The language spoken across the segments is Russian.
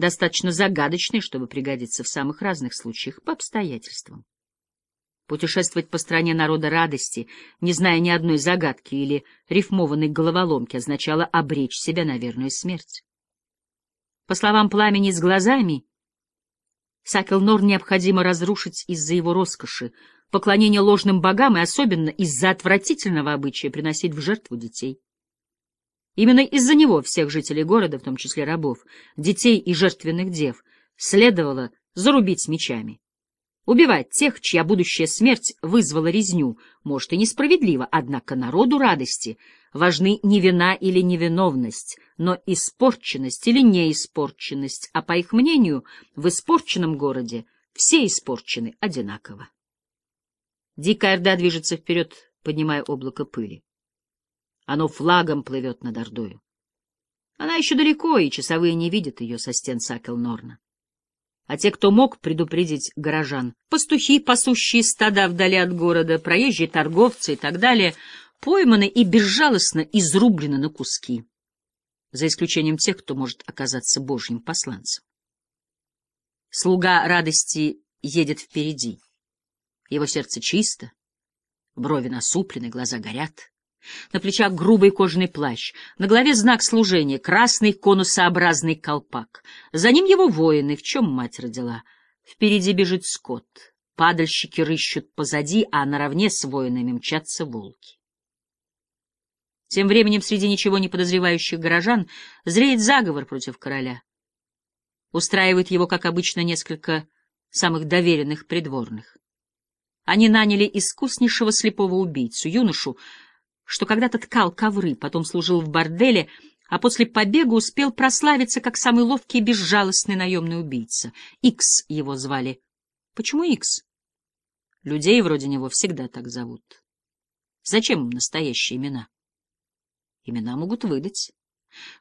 достаточно загадочные, чтобы пригодиться в самых разных случаях по обстоятельствам. Путешествовать по стране народа радости, не зная ни одной загадки или рифмованной головоломки, означало обречь себя на верную смерть. По словам пламени с глазами, Сакелнор необходимо разрушить из-за его роскоши, поклонения ложным богам и особенно из-за отвратительного обычая приносить в жертву детей. Именно из-за него всех жителей города, в том числе рабов, детей и жертвенных дев, следовало зарубить мечами. Убивать тех, чья будущая смерть вызвала резню, может и несправедливо, однако народу радости важны не вина или невиновность, но испорченность или неиспорченность, а, по их мнению, в испорченном городе все испорчены одинаково. Дикая орда движется вперед, поднимая облако пыли. Оно флагом плывет над Ордою. Она еще далеко, и часовые не видят ее со стен Сакел-Норна а те, кто мог предупредить горожан, пастухи, пасущие стада вдали от города, проезжие торговцы и так далее, пойманы и безжалостно изрублены на куски, за исключением тех, кто может оказаться божьим посланцем. Слуга радости едет впереди. Его сердце чисто, брови насуплены, глаза горят. На плечах грубый кожаный плащ, на голове знак служения, красный конусообразный колпак. За ним его воины, в чем мать родила. Впереди бежит скот. Падальщики рыщут позади, а наравне с воинами мчатся волки. Тем временем среди ничего не подозревающих горожан зреет заговор против короля. Устраивает его, как обычно, несколько самых доверенных придворных. Они наняли искуснейшего слепого убийцу, юношу, что когда-то ткал ковры, потом служил в борделе, а после побега успел прославиться как самый ловкий и безжалостный наемный убийца. Икс его звали. Почему Икс? Людей вроде него всегда так зовут. Зачем им настоящие имена? Имена могут выдать.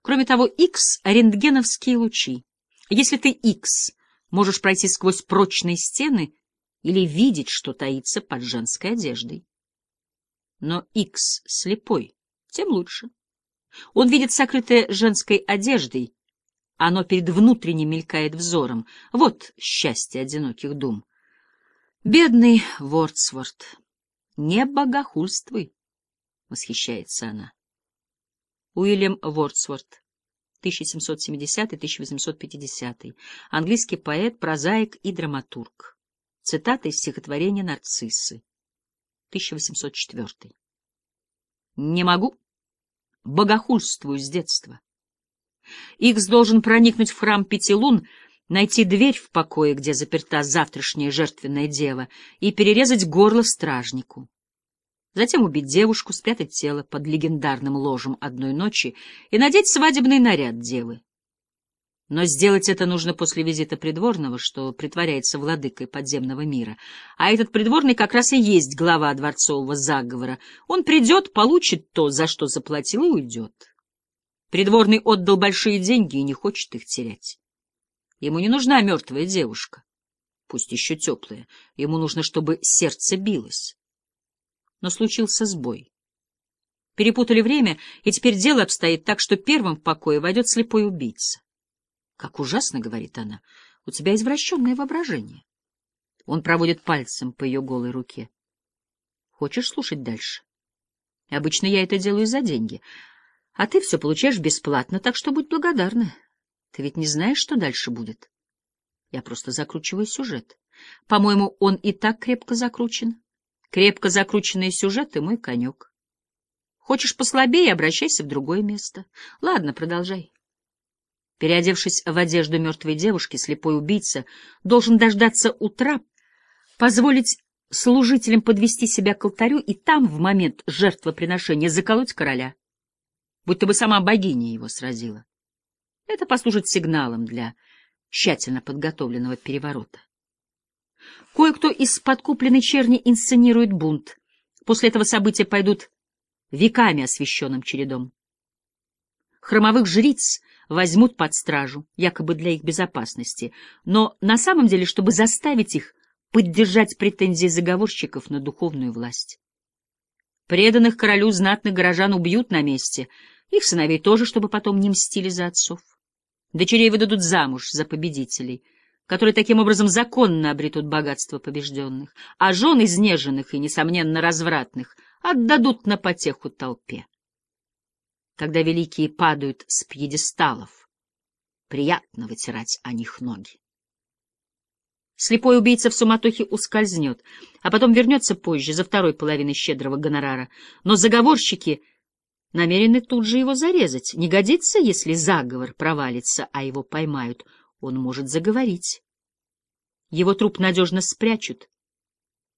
Кроме того, Икс — рентгеновские лучи. Если ты Икс, можешь пройти сквозь прочные стены или видеть, что таится под женской одеждой но Икс слепой, тем лучше. Он видит сокрытое женской одеждой, оно перед внутренним мелькает взором. Вот счастье одиноких дум. Бедный Вордсворт, не богохульствуй, — восхищается она. Уильям Вордсворт, 1770-1850, английский поэт, прозаик и драматург. Цитата из стихотворения «Нарциссы». 1804. Не могу. Богохульствую с детства. Икс должен проникнуть в храм Пяти Лун, найти дверь в покое, где заперта завтрашняя жертвенная дева, и перерезать горло стражнику. Затем убить девушку, спрятать тело под легендарным ложем одной ночи и надеть свадебный наряд девы. Но сделать это нужно после визита придворного, что притворяется владыкой подземного мира. А этот придворный как раз и есть глава дворцового заговора. Он придет, получит то, за что заплатил, и уйдет. Придворный отдал большие деньги и не хочет их терять. Ему не нужна мертвая девушка, пусть еще теплая. Ему нужно, чтобы сердце билось. Но случился сбой. Перепутали время, и теперь дело обстоит так, что первым в покое войдет слепой убийца. Как ужасно, — говорит она, — у тебя извращенное воображение. Он проводит пальцем по ее голой руке. Хочешь слушать дальше? Обычно я это делаю за деньги. А ты все получаешь бесплатно, так что будь благодарна. Ты ведь не знаешь, что дальше будет. Я просто закручиваю сюжет. По-моему, он и так крепко закручен. Крепко закрученные сюжеты — мой конек. Хочешь послабее — обращайся в другое место. Ладно, продолжай. Переодевшись в одежду мертвой девушки, слепой убийца должен дождаться утра, позволить служителям подвести себя к алтарю и там, в момент жертвоприношения, заколоть короля, будто бы сама богиня его сразила. Это послужит сигналом для тщательно подготовленного переворота. Кое-кто из подкупленной черни инсценирует бунт. После этого события пойдут веками освященным чередом. Хромовых жриц возьмут под стражу, якобы для их безопасности, но на самом деле, чтобы заставить их поддержать претензии заговорщиков на духовную власть. Преданных королю знатных горожан убьют на месте, их сыновей тоже, чтобы потом не мстили за отцов. Дочерей выдадут замуж за победителей, которые таким образом законно обретут богатство побежденных, а жен изнеженных и, несомненно, развратных отдадут на потеху толпе. Когда великие падают с пьедесталов, приятно вытирать о них ноги. Слепой убийца в суматохе ускользнет, а потом вернется позже, за второй половиной щедрого гонорара. Но заговорщики намерены тут же его зарезать. Не годится, если заговор провалится, а его поймают. Он может заговорить. Его труп надежно спрячут.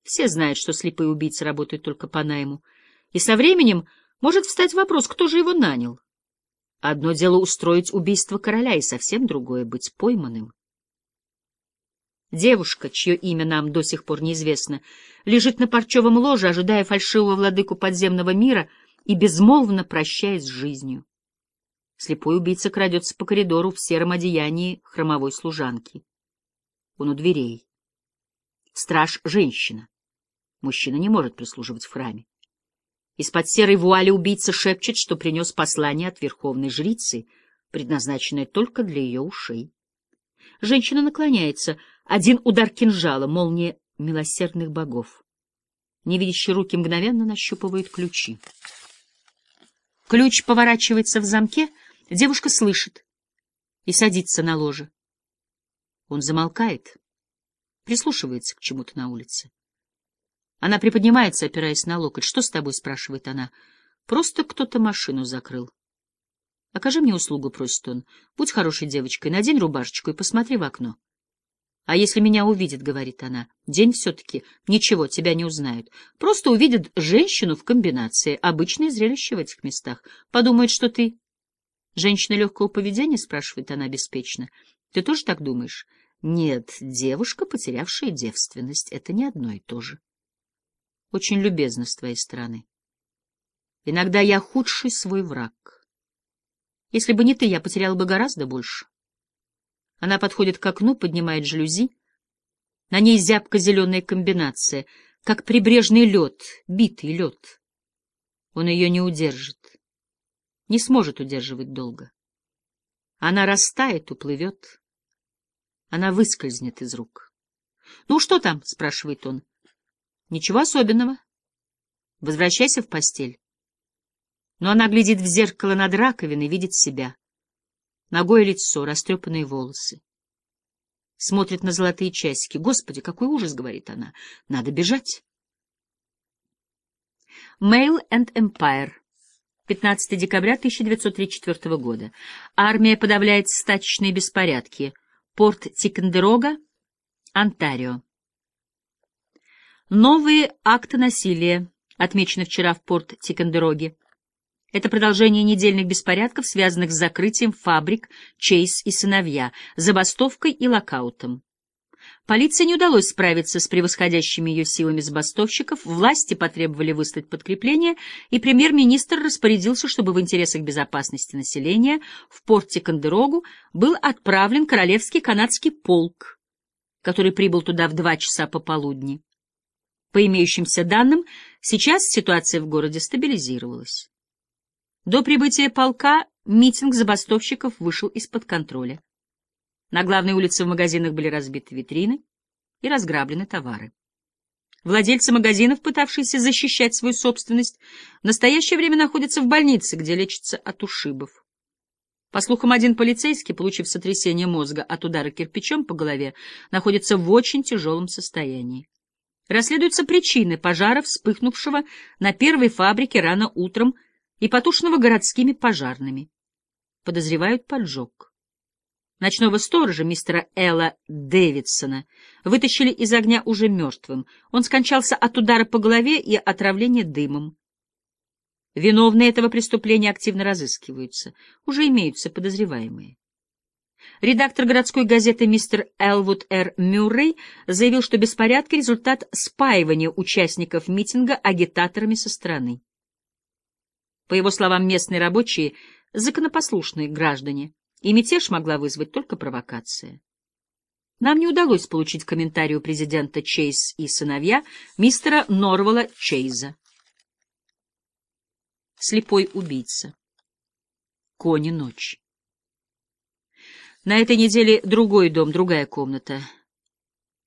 Все знают, что слепые убийцы работают только по найму. И со временем может встать вопрос, кто же его нанял. Одно дело устроить убийство короля, и совсем другое — быть пойманным. Девушка, чье имя нам до сих пор неизвестно, лежит на парчевом ложе, ожидая фальшивого владыку подземного мира и безмолвно прощаясь с жизнью. Слепой убийца крадется по коридору в сером одеянии хромовой служанки. Он у дверей. Страж — женщина. Мужчина не может прислуживать в храме. Из-под серой вуали убийца шепчет, что принес послание от верховной жрицы, предназначенное только для ее ушей. Женщина наклоняется — один удар кинжала, молния милосердных богов. Невидящие руки мгновенно нащупывают ключи. Ключ поворачивается в замке, девушка слышит и садится на ложе. Он замолкает, прислушивается к чему-то на улице. Она приподнимается, опираясь на локоть. «Что с тобой?» — спрашивает она. «Просто кто-то машину закрыл». «Окажи мне услугу», — просит он. «Будь хорошей девочкой, надень рубашечку и посмотри в окно». А если меня увидят, — говорит она, — день все-таки, ничего, тебя не узнают. Просто увидят женщину в комбинации, обычное зрелище в этих местах. Подумают, что ты... Женщина легкого поведения, — спрашивает она беспечно. Ты тоже так думаешь? Нет, девушка, потерявшая девственность, — это не одно и то же. Очень любезно с твоей стороны. Иногда я худший свой враг. Если бы не ты, я потеряла бы гораздо больше. Она подходит к окну, поднимает жалюзи. На ней зябко-зеленая комбинация, как прибрежный лед, битый лед. Он ее не удержит, не сможет удерживать долго. Она растает, уплывет. Она выскользнет из рук. — Ну, что там? — спрашивает он. — Ничего особенного. Возвращайся в постель. Но она глядит в зеркало над раковиной, видит себя ногое лицо, растрепанные волосы. Смотрит на золотые часики. «Господи, какой ужас!» — говорит она. «Надо бежать!» Mail and Empire. 15 декабря 1934 года. Армия подавляет стачечные беспорядки. Порт Тикандерога, Онтарио. Новые акты насилия отмечены вчера в порт Тикандероге. Это продолжение недельных беспорядков, связанных с закрытием фабрик «Чейз и сыновья», забастовкой и локаутом. Полиции не удалось справиться с превосходящими ее силами забастовщиков, власти потребовали выслать подкрепление, и премьер-министр распорядился, чтобы в интересах безопасности населения в порте Кондерогу был отправлен Королевский канадский полк, который прибыл туда в два часа пополудни. По имеющимся данным, сейчас ситуация в городе стабилизировалась. До прибытия полка митинг забастовщиков вышел из-под контроля. На главной улице в магазинах были разбиты витрины и разграблены товары. Владельцы магазинов, пытавшиеся защищать свою собственность, в настоящее время находятся в больнице, где лечатся от ушибов. По слухам, один полицейский, получив сотрясение мозга от удара кирпичом по голове, находится в очень тяжелом состоянии. Расследуются причины пожара, вспыхнувшего на первой фабрике рано утром и потушенного городскими пожарными. Подозревают поджог. Ночного сторожа, мистера Элла Дэвидсона, вытащили из огня уже мертвым. Он скончался от удара по голове и отравления дымом. Виновные этого преступления активно разыскиваются. Уже имеются подозреваемые. Редактор городской газеты мистер Элвуд Р. Мюррей заявил, что беспорядки — результат спаивания участников митинга агитаторами со стороны. По его словам, местные рабочие — законопослушные граждане, и мятеж могла вызвать только провокация. Нам не удалось получить комментарий у президента Чейз и сыновья мистера Норвала Чейза. Слепой убийца. Кони ночи. На этой неделе другой дом, другая комната.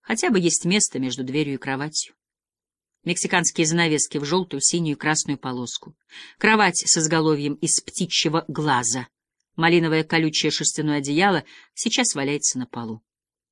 Хотя бы есть место между дверью и кроватью. Мексиканские занавески в желтую, синюю и красную полоску. Кровать с изголовьем из птичьего глаза. Малиновое колючее шерстяное одеяло сейчас валяется на полу.